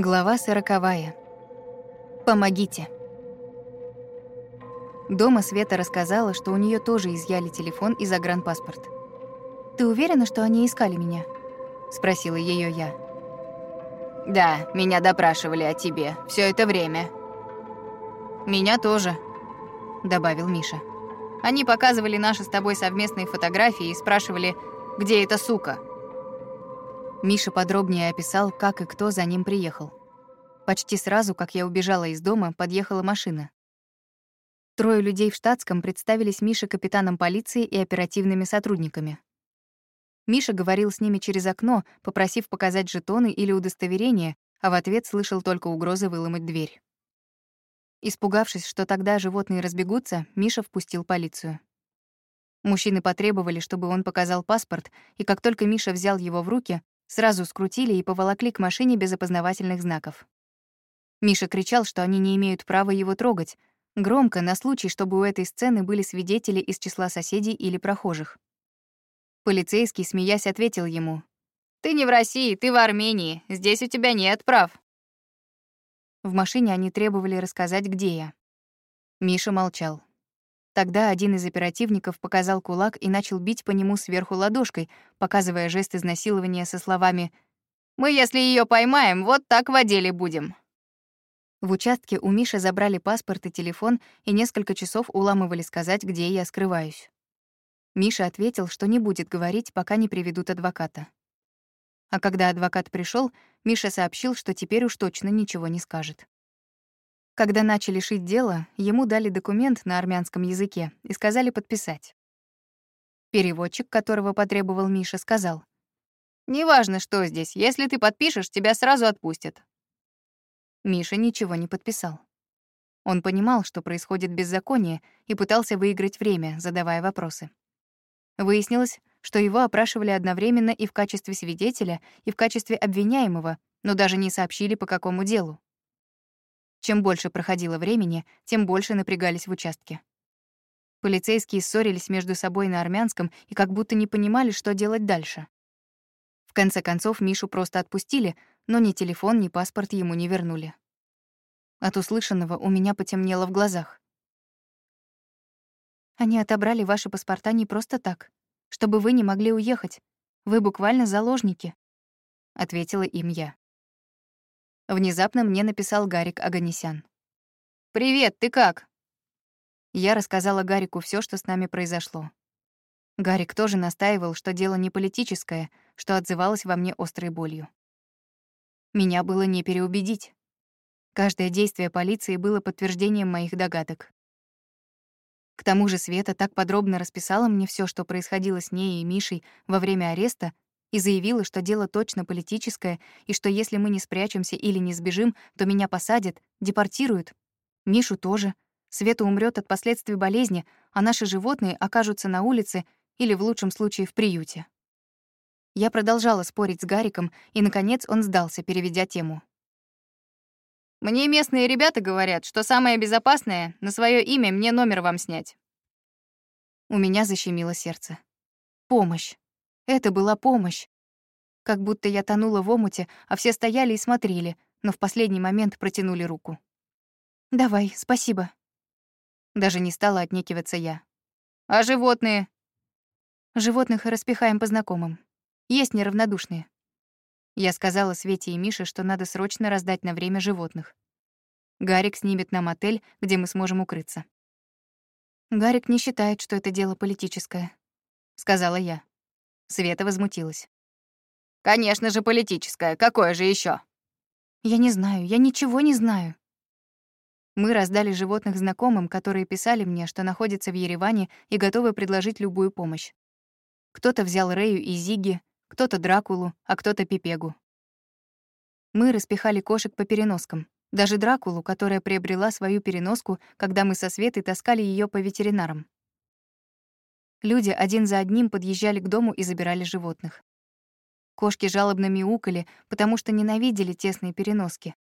Глава сороковая. Помогите. Дома Света рассказала, что у нее тоже изъяли телефон и загранпаспорт. «Ты уверена, что они искали меня?» — спросила ее я. «Да, меня допрашивали о тебе все это время». «Меня тоже», — добавил Миша. «Они показывали наши с тобой совместные фотографии и спрашивали, где эта сука?» Миша подробнее описал, как и кто за ним приехал. Почти сразу, как я убежала из дома, подъехала машина. Трое людей в штатском представились Мише капитаном полиции и оперативными сотрудниками. Миша говорил с ними через окно, попросив показать жетоны или удостоверение, а в ответ слышал только угрозы выломать дверь. Испугавшись, что тогда животные разбегутся, Миша впустил полицию. Мужчины потребовали, чтобы он показал паспорт, и как только Миша взял его в руки, Сразу скрутили и поволокли к машине без опознавательных знаков. Миша кричал, что они не имеют права его трогать, громко, на случай, чтобы у этой сцены были свидетели из числа соседей или прохожих. Полицейский, смеясь, ответил ему. «Ты не в России, ты в Армении. Здесь у тебя нет прав». В машине они требовали рассказать, где я. Миша молчал. Тогда один из оперативников показал кулак и начал бить по нему сверху ладошкой, показывая жест изнасилования со словами «Мы, если ее поймаем, вот так в деле будем». В участке у Миши забрали паспорт и телефон и несколько часов уламывали сказать, где я скрываюсь. Миша ответил, что не будет говорить, пока не приведут адвоката. А когда адвокат пришел, Миша сообщил, что теперь уж точно ничего не скажет. Когда начали шить дело, ему дали документ на армянском языке и сказали подписать. Переводчик, которого потребовал Миша, сказал, «Неважно, что здесь, если ты подпишешь, тебя сразу отпустят». Миша ничего не подписал. Он понимал, что происходит беззаконие, и пытался выиграть время, задавая вопросы. Выяснилось, что его опрашивали одновременно и в качестве свидетеля, и в качестве обвиняемого, но даже не сообщили, по какому делу. Чем больше проходило времени, тем больше напрягались в участке. Полицейские ссорились между собой на армянском и как будто не понимали, что делать дальше. В конце концов, Мишу просто отпустили, но ни телефон, ни паспорт ему не вернули. От услышанного у меня потемнело в глазах. «Они отобрали ваши паспорта не просто так, чтобы вы не могли уехать. Вы буквально заложники», — ответила им я. Внезапно мне написал Гарик Аганесян. «Привет, ты как?» Я рассказала Гарику все, что с нами произошло. Гарик тоже настаивал, что дело не политическое, что отзывалось во мне острой болью. Меня было не переубедить. Каждое действие полиции было подтверждением моих догадок. К тому же Света так подробно расписала мне все, что происходило с ней и Мишей во время ареста, и заявила, что дело точно политическое, и что если мы не спрячемся или не сбежим, то меня посадят, депортируют. Мишу тоже. Света умрет от последствий болезни, а наши животные окажутся на улице или, в лучшем случае, в приюте. Я продолжала спорить с Гариком, и, наконец, он сдался, переведя тему. «Мне местные ребята говорят, что самое безопасное — на свое имя мне номер вам снять». У меня защемило сердце. Помощь. Это была помощь. Как будто я тонула в омуте, а все стояли и смотрели, но в последний момент протянули руку. «Давай, спасибо». Даже не стала отнекиваться я. «А животные?» «Животных распихаем по знакомым. Есть неравнодушные». Я сказала Свете и Мише, что надо срочно раздать на время животных. Гарик снимет нам отель, где мы сможем укрыться. «Гарик не считает, что это дело политическое», — сказала я. Света возмутилась. «Конечно же, политическое. Какое же еще? «Я не знаю. Я ничего не знаю». Мы раздали животных знакомым, которые писали мне, что находятся в Ереване и готовы предложить любую помощь. Кто-то взял Рэю и Зиги, кто-то Дракулу, а кто-то Пипегу. Мы распихали кошек по переноскам. Даже Дракулу, которая приобрела свою переноску, когда мы со Светой таскали ее по ветеринарам. Люди один за одним подъезжали к дому и забирали животных. Кошки жалобно мяукали, потому что ненавидели тесные переноски.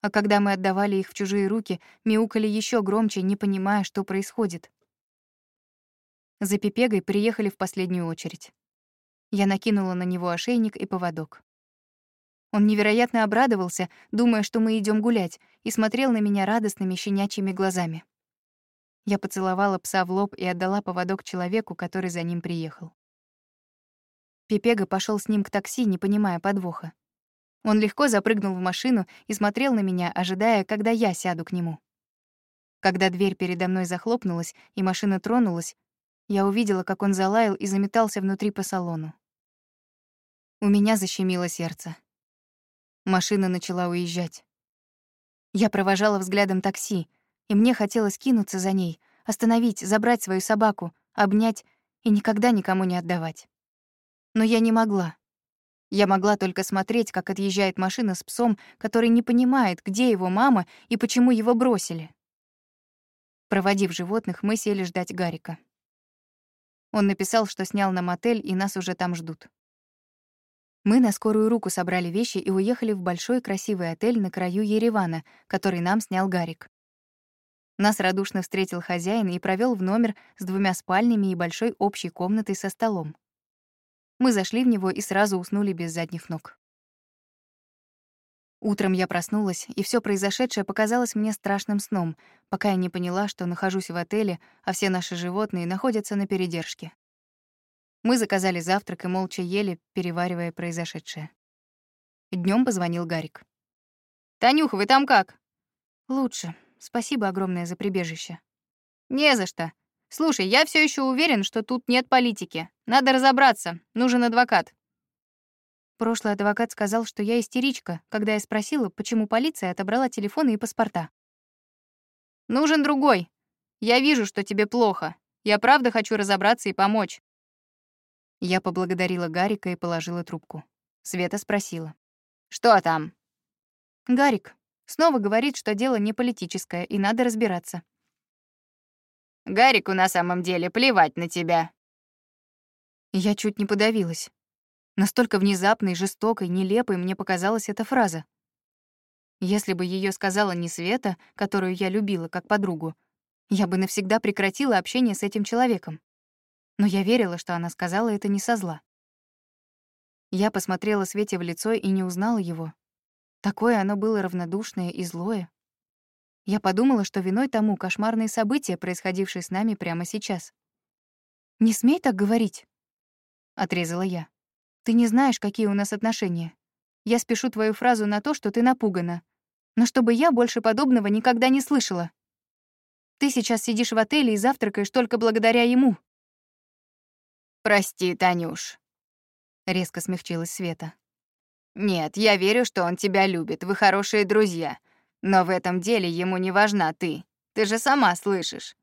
А когда мы отдавали их в чужие руки, мяукали еще громче, не понимая, что происходит. За Пипегой приехали в последнюю очередь. Я накинула на него ошейник и поводок. Он невероятно обрадовался, думая, что мы идем гулять, и смотрел на меня радостными щенячьими глазами. Я поцеловала пса в лоб и отдала поводок человеку, который за ним приехал. Пепега пошел с ним к такси, не понимая подвоха. Он легко запрыгнул в машину и смотрел на меня, ожидая, когда я сяду к нему. Когда дверь передо мной захлопнулась и машина тронулась, я увидела, как он залаял и заметался внутри по салону. У меня защемило сердце. Машина начала уезжать. Я провожала взглядом такси, и мне хотелось кинуться за ней, остановить, забрать свою собаку, обнять и никогда никому не отдавать. Но я не могла. Я могла только смотреть, как отъезжает машина с псом, который не понимает, где его мама и почему его бросили. Проводив животных, мы сели ждать Гарика. Он написал, что снял нам отель, и нас уже там ждут. Мы на скорую руку собрали вещи и уехали в большой красивый отель на краю Еревана, который нам снял Гарик. Нас радушно встретил хозяин и провел в номер с двумя спальнями и большой общей комнатой со столом. Мы зашли в него и сразу уснули без задних ног. Утром я проснулась, и все произошедшее показалось мне страшным сном, пока я не поняла, что нахожусь в отеле, а все наши животные находятся на передержке. Мы заказали завтрак и молча ели, переваривая произошедшее. Днем позвонил Гарик. «Танюха, вы там как?» «Лучше. Спасибо огромное за прибежище». «Не за что. Слушай, я все еще уверен, что тут нет политики. Надо разобраться. Нужен адвокат». Прошлый адвокат сказал, что я истеричка, когда я спросила, почему полиция отобрала телефоны и паспорта. «Нужен другой. Я вижу, что тебе плохо. Я правда хочу разобраться и помочь. Я поблагодарила Гарика и положила трубку. Света спросила. «Что там?» «Гарик снова говорит, что дело не политическое, и надо разбираться». «Гарику на самом деле плевать на тебя». Я чуть не подавилась. Настолько внезапной, жестокой, нелепой мне показалась эта фраза. Если бы ее сказала не Света, которую я любила как подругу, я бы навсегда прекратила общение с этим человеком но я верила, что она сказала это не со зла. Я посмотрела Свете в лицо и не узнала его. Такое оно было равнодушное и злое. Я подумала, что виной тому кошмарные события, происходившие с нами прямо сейчас. «Не смей так говорить», — отрезала я. «Ты не знаешь, какие у нас отношения. Я спешу твою фразу на то, что ты напугана. Но чтобы я больше подобного никогда не слышала. Ты сейчас сидишь в отеле и завтракаешь только благодаря ему». «Прости, Танюш», — резко смягчилась Света. «Нет, я верю, что он тебя любит, вы хорошие друзья. Но в этом деле ему не важна ты. Ты же сама слышишь.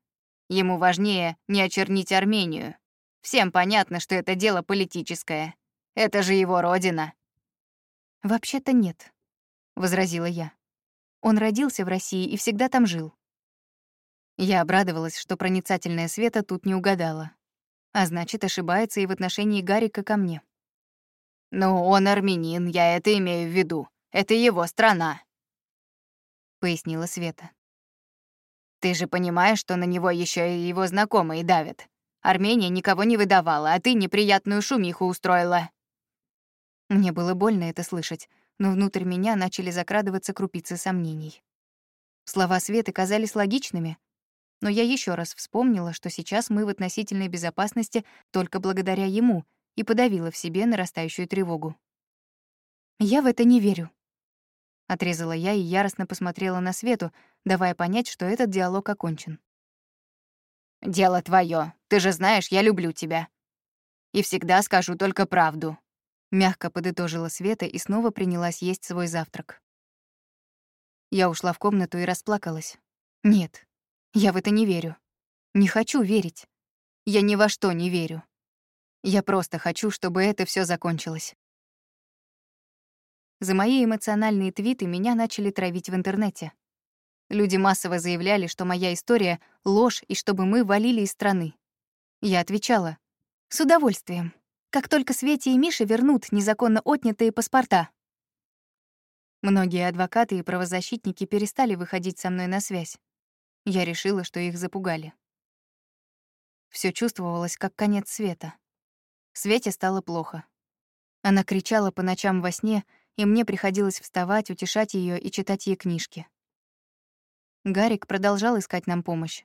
Ему важнее не очернить Армению. Всем понятно, что это дело политическое. Это же его родина». «Вообще-то нет», — возразила я. «Он родился в России и всегда там жил». Я обрадовалась, что проницательная Света тут не угадала а значит, ошибается и в отношении Гарика ко мне. «Ну, он армянин, я это имею в виду. Это его страна», — пояснила Света. «Ты же понимаешь, что на него еще и его знакомые давят. Армения никого не выдавала, а ты неприятную шумиху устроила». Мне было больно это слышать, но внутрь меня начали закрадываться крупицы сомнений. Слова Светы казались логичными, но я еще раз вспомнила, что сейчас мы в относительной безопасности только благодаря ему, и подавила в себе нарастающую тревогу. «Я в это не верю», — отрезала я и яростно посмотрела на Свету, давая понять, что этот диалог окончен. «Дело твое. Ты же знаешь, я люблю тебя. И всегда скажу только правду», — мягко подытожила Света и снова принялась есть свой завтрак. Я ушла в комнату и расплакалась. Нет, я в это не верю. Не хочу верить. Я ни во что не верю. Я просто хочу, чтобы это все закончилось. За мои эмоциональные твиты меня начали травить в интернете. Люди массово заявляли, что моя история — ложь и чтобы мы валили из страны. Я отвечала. С удовольствием. Как только Свете и Мише вернут незаконно отнятые паспорта. Многие адвокаты и правозащитники перестали выходить со мной на связь. Я решила, что их запугали. Все чувствовалось, как конец света. Свете стало плохо. Она кричала по ночам во сне, и мне приходилось вставать, утешать ее и читать ей книжки. Гарик продолжал искать нам помощь.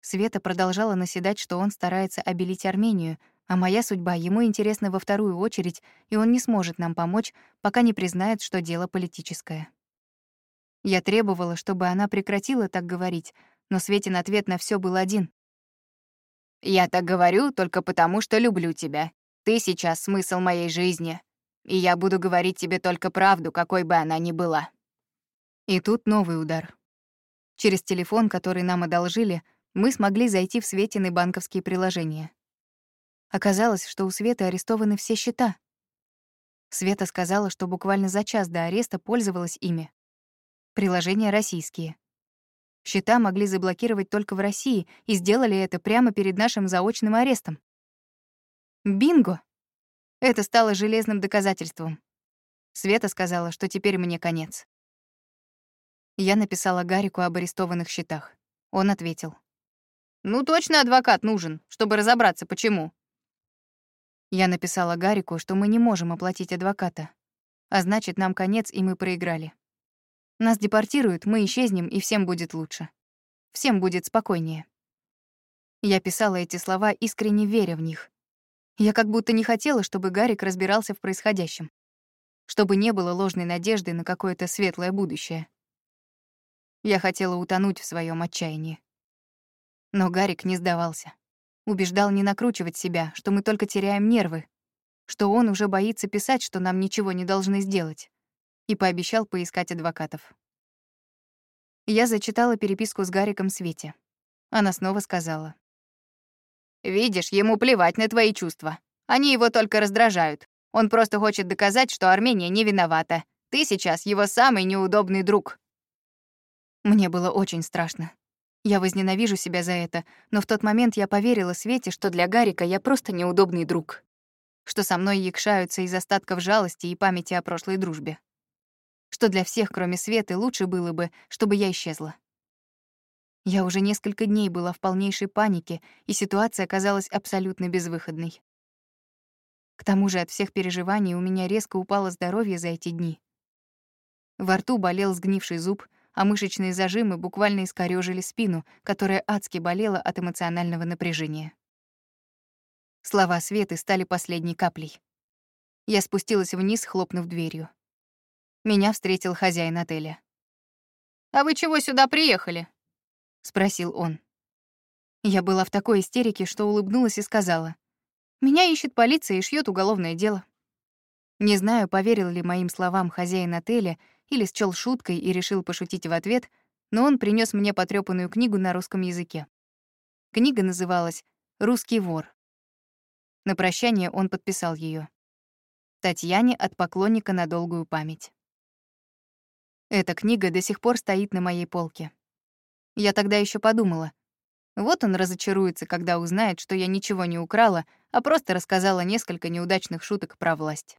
Света продолжала наседать, что он старается обелить Армению, а моя судьба ему интересна во вторую очередь, и он не сможет нам помочь, пока не признает, что дело политическое. Я требовала, чтобы она прекратила так говорить, но Светин ответ на все был один. «Я так говорю только потому, что люблю тебя. Ты сейчас смысл моей жизни, и я буду говорить тебе только правду, какой бы она ни была». И тут новый удар. Через телефон, который нам одолжили, мы смогли зайти в Светины банковские приложения. Оказалось, что у Светы арестованы все счета. Света сказала, что буквально за час до ареста пользовалась ими. Приложения российские. Счета могли заблокировать только в России и сделали это прямо перед нашим заочным арестом. Бинго! Это стало железным доказательством. Света сказала, что теперь мне конец. Я написала Гарику об арестованных счетах. Он ответил. «Ну, точно адвокат нужен, чтобы разобраться, почему». Я написала Гарику, что мы не можем оплатить адвоката. А значит, нам конец, и мы проиграли. Нас депортируют, мы исчезнем, и всем будет лучше. Всем будет спокойнее. Я писала эти слова, искренне веря в них. Я как будто не хотела, чтобы Гарик разбирался в происходящем. Чтобы не было ложной надежды на какое-то светлое будущее. Я хотела утонуть в своем отчаянии. Но Гарик не сдавался. Убеждал не накручивать себя, что мы только теряем нервы, что он уже боится писать, что нам ничего не должны сделать, и пообещал поискать адвокатов. Я зачитала переписку с Гариком Свете. Она снова сказала. «Видишь, ему плевать на твои чувства. Они его только раздражают. Он просто хочет доказать, что Армения не виновата. Ты сейчас его самый неудобный друг». Мне было очень страшно. Я возненавижу себя за это, но в тот момент я поверила Свете, что для Гарика я просто неудобный друг. Что со мной якшаются из остатков жалости и памяти о прошлой дружбе. Что для всех, кроме Светы, лучше было бы, чтобы я исчезла. Я уже несколько дней была в полнейшей панике, и ситуация казалась абсолютно безвыходной. К тому же от всех переживаний у меня резко упало здоровье за эти дни. Во рту болел сгнивший зуб, а мышечные зажимы буквально искорёжили спину, которая адски болела от эмоционального напряжения. Слова Светы стали последней каплей. Я спустилась вниз, хлопнув дверью. Меня встретил хозяин отеля. «А вы чего сюда приехали?» — спросил он. Я была в такой истерике, что улыбнулась и сказала. «Меня ищет полиция и шьет уголовное дело». Не знаю, поверил ли моим словам хозяин отеля или счёл шуткой и решил пошутить в ответ, но он принес мне потрёпанную книгу на русском языке. Книга называлась «Русский вор». На прощание он подписал её. Татьяне от поклонника на долгую память. Эта книга до сих пор стоит на моей полке. Я тогда ещё подумала, вот он разочаруется, когда узнает, что я ничего не украла, а просто рассказала несколько неудачных шуток про власть.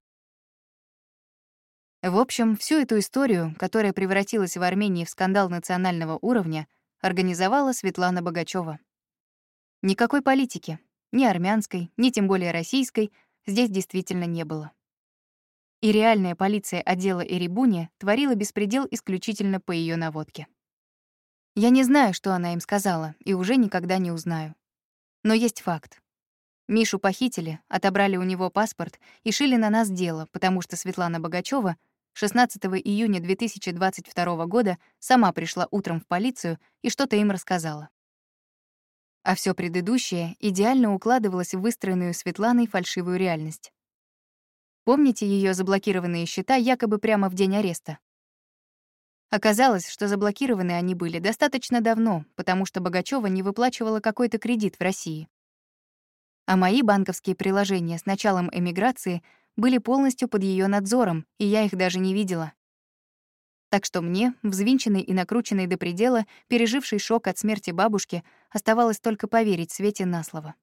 В общем, всю эту историю, которая превратилась в Армении в скандал национального уровня, организовала Светлана Богачева. Никакой политики, ни армянской, ни тем более российской, здесь действительно не было. И реальная полиция отдела Эребуни творила беспредел исключительно по ее наводке. Я не знаю, что она им сказала, и уже никогда не узнаю. Но есть факт. Мишу похитили, отобрали у него паспорт и шили на нас дело, потому что Светлана Богачева 16 июня 2022 года сама пришла утром в полицию и что-то им рассказала. А все предыдущее идеально укладывалось в выстроенную Светланой фальшивую реальность. Помните ее заблокированные счета якобы прямо в день ареста? Оказалось, что заблокированы они были достаточно давно, потому что Богачева не выплачивала какой-то кредит в России. А мои банковские приложения с началом эмиграции были полностью под ее надзором, и я их даже не видела. Так что мне, взвинченной и накрученной до предела, пережившей шок от смерти бабушки, оставалось только поверить Свете на слово.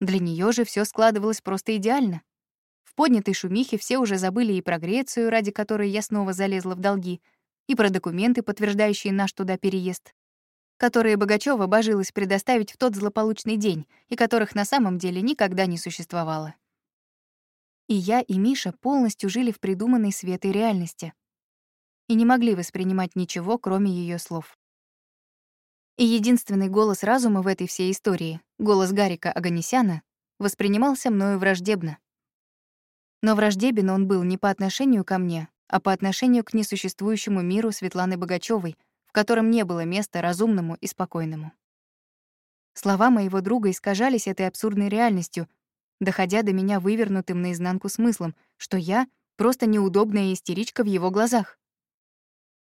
Для нее же все складывалось просто идеально. В поднятой шумихе все уже забыли и про Грецию, ради которой я снова залезла в долги, и про документы, подтверждающие наш туда переезд, которые Богачева божилась предоставить в тот злополучный день и которых на самом деле никогда не существовало. И я, и Миша полностью жили в придуманной Светой реальности и не могли воспринимать ничего, кроме ее слов. И единственный голос разума в этой всей истории, голос Гарика Аганесяна, воспринимался мною враждебно. Но враждебен он был не по отношению ко мне, а по отношению к несуществующему миру Светланы Богачевой, в котором не было места разумному и спокойному. Слова моего друга искажались этой абсурдной реальностью, доходя до меня вывернутым наизнанку смыслом, что я — просто неудобная истеричка в его глазах.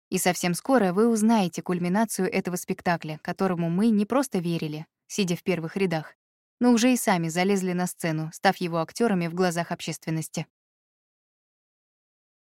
И совсем скоро вы узнаете кульминацию этого спектакля, которому мы не просто верили, сидя в первых рядах, но уже и сами залезли на сцену, став его актерами в глазах общественности.